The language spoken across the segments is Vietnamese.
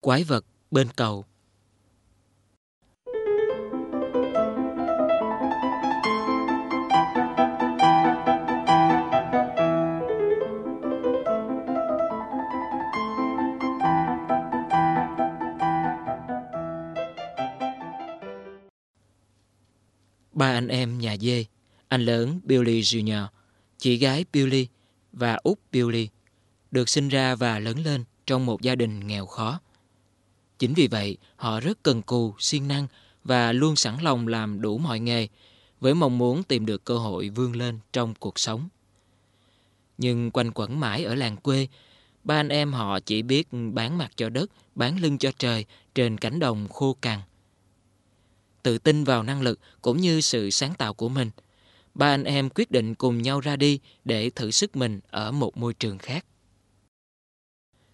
Quái vật bên cầu Ba anh em nhà dê, anh lớn Billy Jr., chị gái Billy và út Billy được sinh ra và lớn lên trong một gia đình nghèo khó. Chính vì vậy, họ rất cần cù, siêng năng và luôn sẵn lòng làm đủ mọi nghề với mong muốn tìm được cơ hội vươn lên trong cuộc sống. Nhưng quanh quẩn mãi ở làng quê, ba anh em họ chỉ biết bán mặt cho đất, bán lưng cho trời trên cánh đồng khô cằn. Tự tin vào năng lực cũng như sự sáng tạo của mình, ba anh em quyết định cùng nhau ra đi để thử sức mình ở một môi trường khác.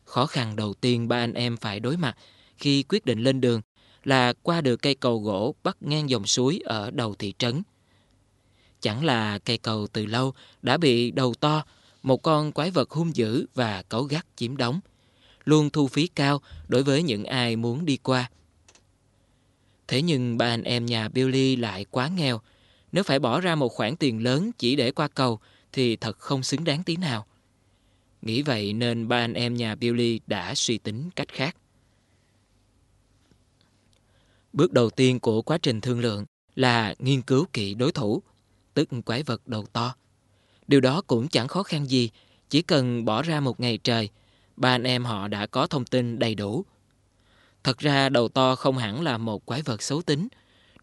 Khó khăn đầu tiên ba anh em phải đối mặt khi quyết định lên đường là qua được cây cầu gỗ bắc ngang dòng suối ở đầu thị trấn. Chẳng là cây cầu từ lâu đã bị đầu to, một con quái vật hung dữ và cấu gắt chiếm đóng, luôn thu phí cao đối với những ai muốn đi qua. Thế nhưng ba anh em nhà Billy lại quá nghèo, nếu phải bỏ ra một khoản tiền lớn chỉ để qua cầu thì thật không xứng đáng tí nào. Nghĩ vậy nên ba anh em nhà Billy đã suy tính cách khác. Bước đầu tiên của quá trình thương lượng là nghiên cứu kỹ đối thủ, tức quái vật đầu to. Điều đó cũng chẳng khó khăn gì, chỉ cần bỏ ra một ngày trời, ba anh em họ đã có thông tin đầy đủ. Thật ra đầu to không hẳn là một quái vật xấu tính.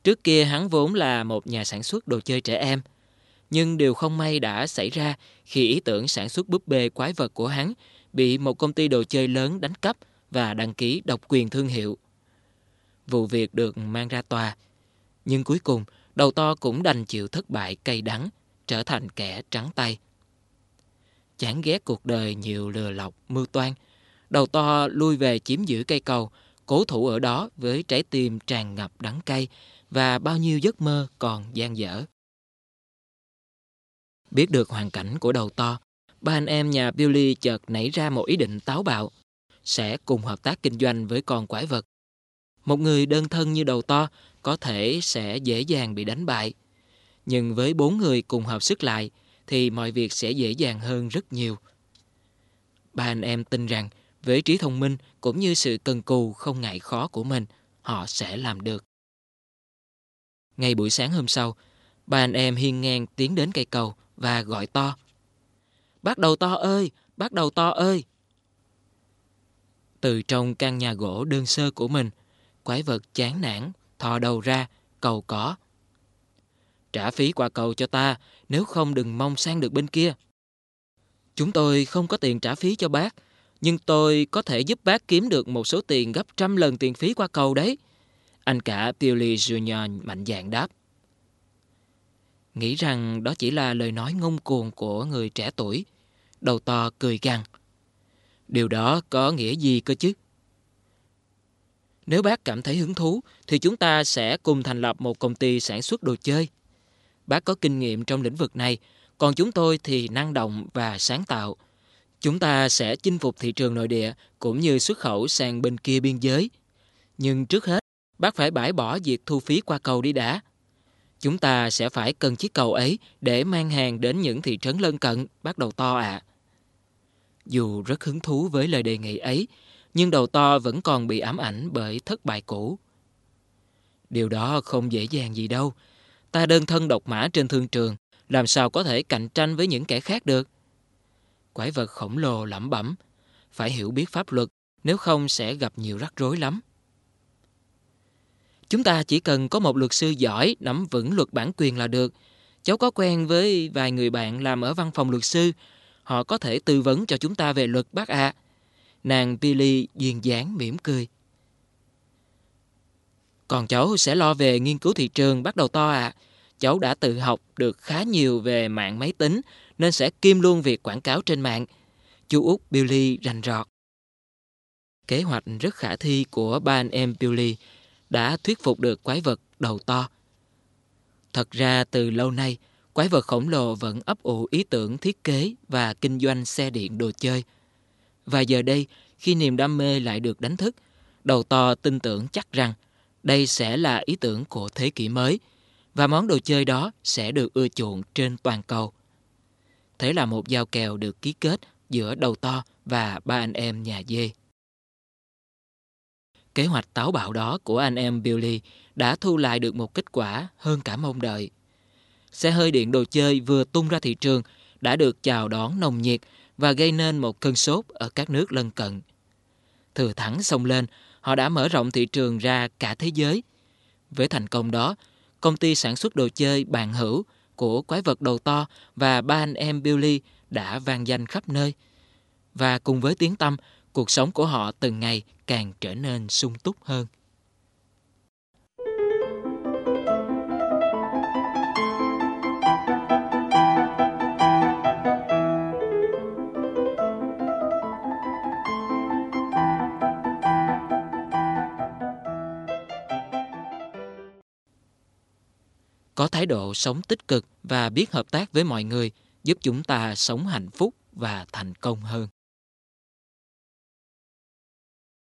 Trước kia hắn vốn là một nhà sản xuất đồ chơi trẻ em – nhưng điều không may đã xảy ra khi ý tưởng sản xuất búp bê quái vật của hắn bị một công ty đồ chơi lớn đánh cắp và đăng ký độc quyền thương hiệu. Vụ việc được mang ra tòa, nhưng cuối cùng đầu to cũng đành chịu thất bại cay đắng, trở thành kẻ trắng tay. Chán ghét cuộc đời nhiều lừa lọc, mưu toan, đầu to lui về chiếm giữ cây cầu, cố thủ ở đó với trái tim tràn ngập đắng cay và bao nhiêu giấc mơ còn gian dở. Biết được hoàn cảnh của đầu to, ba anh em nhà Billy chợt nảy ra một ý định táo bạo, sẽ cùng hợp tác kinh doanh với con quái vật. Một người đơn thân như đầu to có thể sẽ dễ dàng bị đánh bại. Nhưng với bốn người cùng hợp sức lại thì mọi việc sẽ dễ dàng hơn rất nhiều. Ba anh em tin rằng với trí thông minh cũng như sự cần cù không ngại khó của mình, họ sẽ làm được. Ngay buổi sáng hôm sau, ba anh em hiên ngang tiến đến cây cầu và gọi to. Bác đầu to ơi, bác đầu to ơi. Từ trong căn nhà gỗ đơn sơ của mình, quái vật chán nản, thò đầu ra, cầu cỏ Trả phí qua cầu cho ta, nếu không đừng mong sang được bên kia. Chúng tôi không có tiền trả phí cho bác, nhưng tôi có thể giúp bác kiếm được một số tiền gấp trăm lần tiền phí qua cầu đấy. Anh cả Billy Junior mạnh dạn đáp nghĩ rằng đó chỉ là lời nói ngông cuồng của người trẻ tuổi. Đầu to cười gằn. Điều đó có nghĩa gì cơ chứ? Nếu bác cảm thấy hứng thú thì chúng ta sẽ cùng thành lập một công ty sản xuất đồ chơi. Bác có kinh nghiệm trong lĩnh vực này, còn chúng tôi thì năng động và sáng tạo. Chúng ta sẽ chinh phục thị trường nội địa cũng như xuất khẩu sang bên kia biên giới. Nhưng trước hết, bác phải bãi bỏ việc thu phí qua cầu đi đã. Chúng ta sẽ phải cần chiếc cầu ấy để mang hàng đến những thị trấn lân cận, bắt đầu to ạ. À. Dù rất hứng thú với lời đề nghị ấy, nhưng đầu to vẫn còn bị ám ảnh bởi thất bại cũ. Điều đó không dễ dàng gì đâu. Ta đơn thân độc mã trên thương trường, làm sao có thể cạnh tranh với những kẻ khác được? Quái vật khổng lồ lẩm bẩm, phải hiểu biết pháp luật, nếu không sẽ gặp nhiều rắc rối lắm. Chúng ta chỉ cần có một luật sư giỏi, nắm vững luật bản quyền là được. Cháu có quen với vài người bạn làm ở văn phòng luật sư. Họ có thể tư vấn cho chúng ta về luật bác ạ. À. Nàng Billy duyên dáng mỉm cười. Còn cháu sẽ lo về nghiên cứu thị trường bắt đầu to ạ. À. Cháu đã tự học được khá nhiều về mạng máy tính nên sẽ kiêm luôn việc quảng cáo trên mạng. Chú út Billy rành rọt. Kế hoạch rất khả thi của ba anh em Billy đã thuyết phục được quái vật đầu to. Thật ra từ lâu nay, quái vật khổng lồ vẫn ấp ủ ý tưởng thiết kế và kinh doanh xe điện đồ chơi. Và giờ đây, khi niềm đam mê lại được đánh thức, Đầu to tin tưởng chắc rằng đây sẽ là ý tưởng của thế kỷ mới và món đồ chơi đó sẽ được ưa chuộng trên toàn cầu. Thế là một giao kèo được ký kết giữa đầu to và ba anh em nhà dê. Kế hoạch táo bạo đó của anh em Billy đã thu lại được một kết quả hơn cả mong đợi. Xe hơi điện đồ chơi vừa tung ra thị trường đã được chào đón nồng nhiệt và gây nên một cơn sốt ở các nước lân cận. Thừa thắng xông lên, họ đã mở rộng thị trường ra cả thế giới. Với thành công đó, công ty sản xuất đồ chơi bàn hữu của quái vật đầu to và ba anh em Billy đã vang danh khắp nơi. Và cùng với tiếng tâm, cuộc sống của họ từng ngày càng trở nên sung túc hơn. Có thái độ sống tích cực và biết hợp tác với mọi người, giúp chúng ta sống hạnh phúc và thành công hơn.